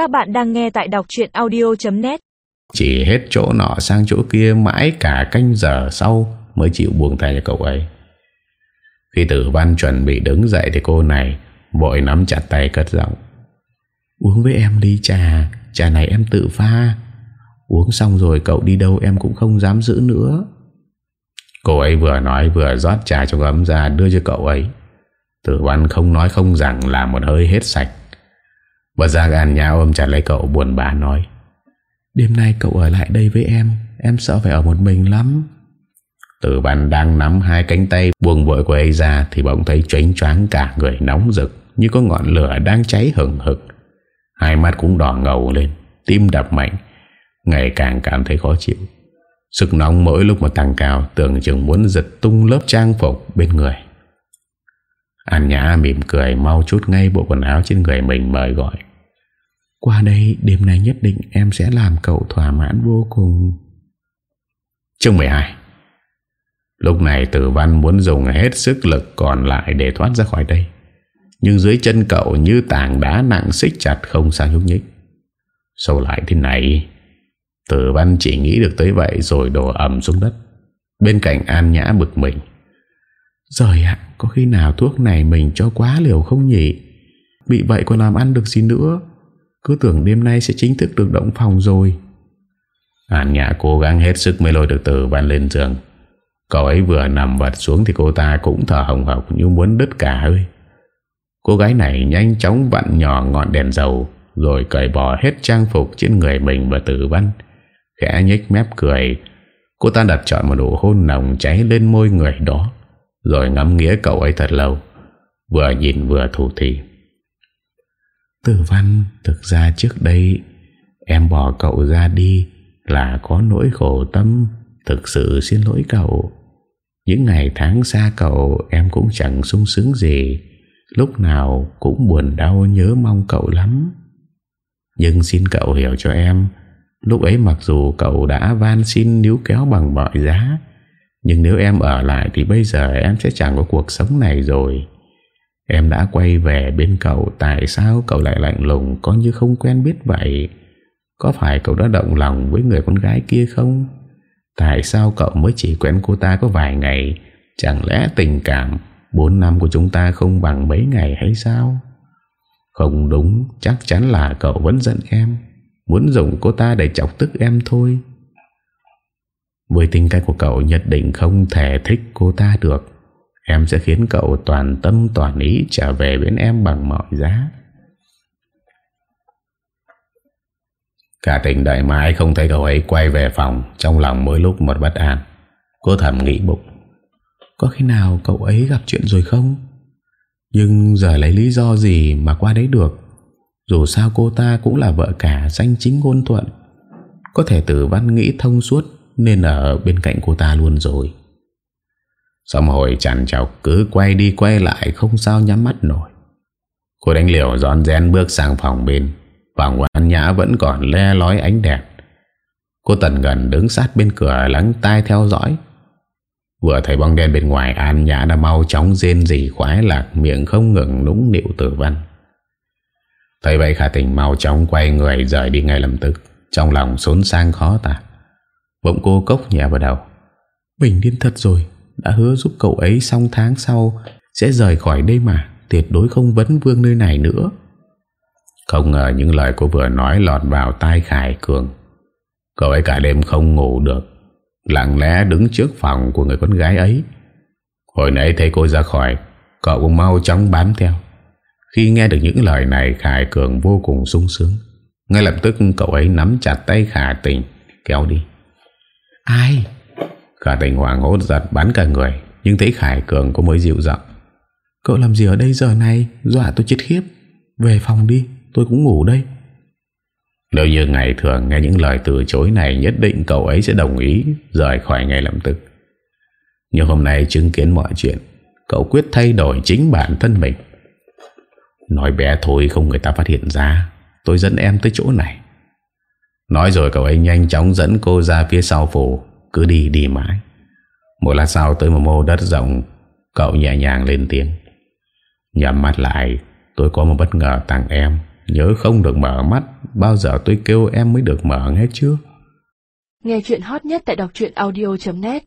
Các bạn đang nghe tại đọc chuyện audio.net Chỉ hết chỗ nọ sang chỗ kia mãi cả canh giờ sau mới chịu buông tay cho cậu ấy. Khi tử văn chuẩn bị đứng dậy thì cô này vội nắm chặt tay cất giọng. Uống với em đi trà, trà này em tự pha. Uống xong rồi cậu đi đâu em cũng không dám giữ nữa. Cô ấy vừa nói vừa rót trà trong ấm ra đưa cho cậu ấy. Tử văn không nói không rằng là một hơi hết sạch. Và ra gan nhau ôm chặt lấy cậu buồn bã nói. Đêm nay cậu ở lại đây với em, em sợ phải ở một mình lắm. Tử văn đang nắm hai cánh tay buông vội của ấy ra thì bỗng thấy choáng choáng cả người nóng rực như có ngọn lửa đang cháy hừng hực. Hai mắt cũng đỏ ngầu lên, tim đập mạnh, ngày càng cảm thấy khó chịu. Sức nóng mỗi lúc một tăng cao Tưởng chừng muốn giật tung lớp trang phục bên người An Nhã mỉm cười Mau chút ngay bộ quần áo trên người mình mời gọi Qua đây đêm nay nhất định em sẽ làm cậu thỏa mãn vô cùng Chương 12 Lúc này tử văn muốn dùng hết sức lực còn lại để thoát ra khỏi đây Nhưng dưới chân cậu như tảng đá nặng xích chặt không sao nhúc nhích Sao lại thế này Tử văn chỉ nghĩ được tới vậy rồi đổ ẩm xuống đất. Bên cạnh An Nhã bực mình. Rồi ạ, có khi nào thuốc này mình cho quá liều không nhỉ? Bị vậy còn làm ăn được gì nữa? Cứ tưởng đêm nay sẽ chính thức được động phòng rồi. An Nhã cố gắng hết sức mới lôi được từ văn lên giường. Cậu ấy vừa nằm vật xuống thì cô ta cũng thở hồng hộc như muốn đứt cả hơi. Cô gái này nhanh chóng vặn nhỏ ngọn đèn dầu, rồi cởi bỏ hết trang phục trên người mình và tử văn. Khẽ nhếch mép cười Cô ta đặt chọn một nụ hôn nồng cháy lên môi người đó, Rồi ngắm nghĩa cậu ấy thật lâu Vừa nhìn vừa thủ thì Tử văn, Thực ra trước đây, Em bỏ cậu ra đi Là có nỗi khổ tâm, Thực sự xin lỗi cậu. Những ngày tháng xa cậu, Em cũng chẳng sung sướng gì. Lúc nào cũng buồn đau nhớ mong cậu lắm. Nhưng xin cậu hiểu cho em, Lúc ấy mặc dù cậu đã van xin níu kéo bằng mọi giá, Nhưng nếu em ở lại thì bây giờ em sẽ chẳng có cuộc sống này rồi. Em đã quay về bên cậu, Tại sao cậu lại lạnh lùng? Có như không quen biết vậy. Có phải cậu đã động lòng với người con gái kia không? Tại sao cậu mới chỉ quen cô ta có vài ngày? Chẳng lẽ tình cảm 4 năm của chúng ta không bằng mấy ngày hay sao? Không đúng, Chắc chắn là cậu vẫn giận em. Muốn dùng cô ta để chọc tức em thôi. Với tính cách của cậu, nhất định không thể thích cô ta được. Em sẽ khiến cậu toàn tâm toàn ý trở về bên em bằng mọi giá. Cả tỉnh đợi mãi không thấy cậu ấy quay về phòng, Trong lòng mỗi lúc một bất an. Cô thầm nghĩ bụng, Có khi nào cậu ấy gặp chuyện rồi không? Nhưng giờ lấy lý do gì mà qua đấy được? Dù sao cô ta cũng là vợ cả danh chính ngôn thuận. Có thể tử văn nghĩ thông suốt Nên ở bên cạnh cô ta luôn rồi. Xong hồi chẳng chọc cứ quay đi quay lại Không sao nhắm mắt nổi. Cô đánh liều giòn rén bước sang phòng bên. Phòng quan nhã vẫn còn le lói ánh đèn. Cô tần gần đứng sát bên cửa lắng tai theo dõi. Vừa thấy bóng đen bên ngoài, An Nhã đã mau chóng rên rỉ khoái lạc, Miệng không ngừng núng nịu tử văn. Thấy vậy khả tình mau chóng quay người rời đi ngay lập tức. Trong lòng xốn sang khó tả. Bỗng cô cốc nhẹ vào đầu. Bình điên thật rồi. Đã hứa giúp cậu ấy xong tháng sau Sẽ rời khỏi đây mà, Tuyệt đối không vấn vương nơi này nữa. Không ngờ những lời cô vừa nói Lọt vào tai Khải Cường. Cậu ấy cả đêm không ngủ được, Lặng lẽ đứng trước phòng của người con gái ấy. Hồi nãy thấy cô ra khỏi, Cậu cũng mau chóng bám theo. Khi nghe được những lời này, Khải Cường vô cùng sung sướng. Ngay lập tức cậu ấy nắm chặt tay Khả Tình, Kéo đi. Ai? Khả Tình hoàng hốt giật bắn cả người, Nhưng thấy Khải Cường có mới dịu giọng. Cậu làm gì ở đây giờ này? Dọa tôi chết khiếp. Về phòng đi, tôi cũng ngủ đây. Nếu như ngày thường nghe những lời từ chối này, Nhất định cậu ấy sẽ đồng ý Rời khỏi ngay lập tức. Nhưng hôm nay chứng kiến mọi chuyện, Cậu quyết thay đổi chính bản thân mình. Nói bé thôi không người ta phát hiện ra, Tôi dẫn em tới chỗ này. Nói rồi cậu ấy nhanh chóng dẫn cô ra phía sau phủ. Cứ đi đi mãi. Một lát sau tới một mô đất rộng, Cậu nhẹ nhàng lên tiếng. Nhắm mắt lại, Tôi có một bất ngờ tặng em. Nhớ không được mở mắt, Bao giờ tôi kêu em mới được mở hết chưa? Nghe chuyện hot nhất tại đọc audio.net